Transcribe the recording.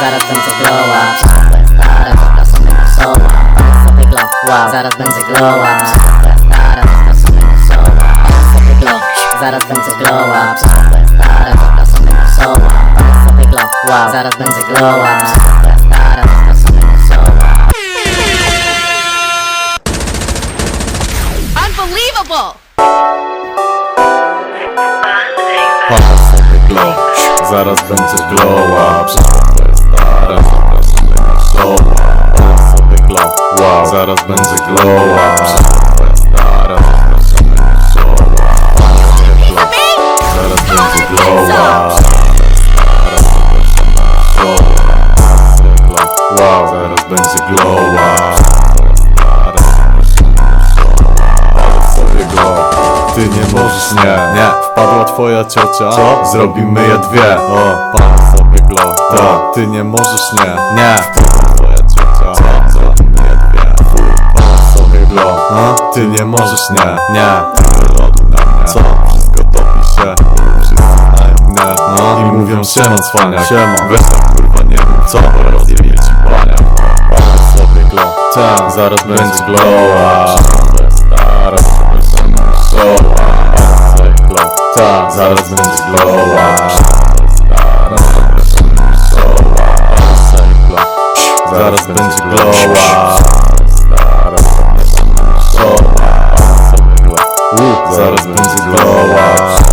zaraz będzie glow up Przyszłe stare, zapraszamy na show up sobie glow, wow, zaraz będzie glow up Przyszłe stare, zapraszamy na show up sobie glow, zaraz będzie glow up Przyszłe stare, zapraszamy na show up sobie glow, wow, zaraz będzie glow up Przyszłe stare, zapraszamy na show Unbelievable! Patrz sobie glow, zaraz będzie glowa. Przyszła sobie glow ty nie możesz, nie, nie Wpadła twoja ciocia, co? Zrobimy je dwie. O, patrz sobie glow, to Ty nie możesz, nie, nie Sobie glow, a? Ty nie możesz, nie, nie. Ty lodu na mnie, co? Wszystko topi się Wszyscy znają mnie, no I mówią siema cwaniak, siema Weź tak kurwa nie mów, co? Rozjebie ci bania Patrz sobie glow, tak Zaraz będzie glow, Stara, zapraszamy na showa Glow, ta, zaraz będzie glowa zaraz będzie glowa zaraz będzie glow up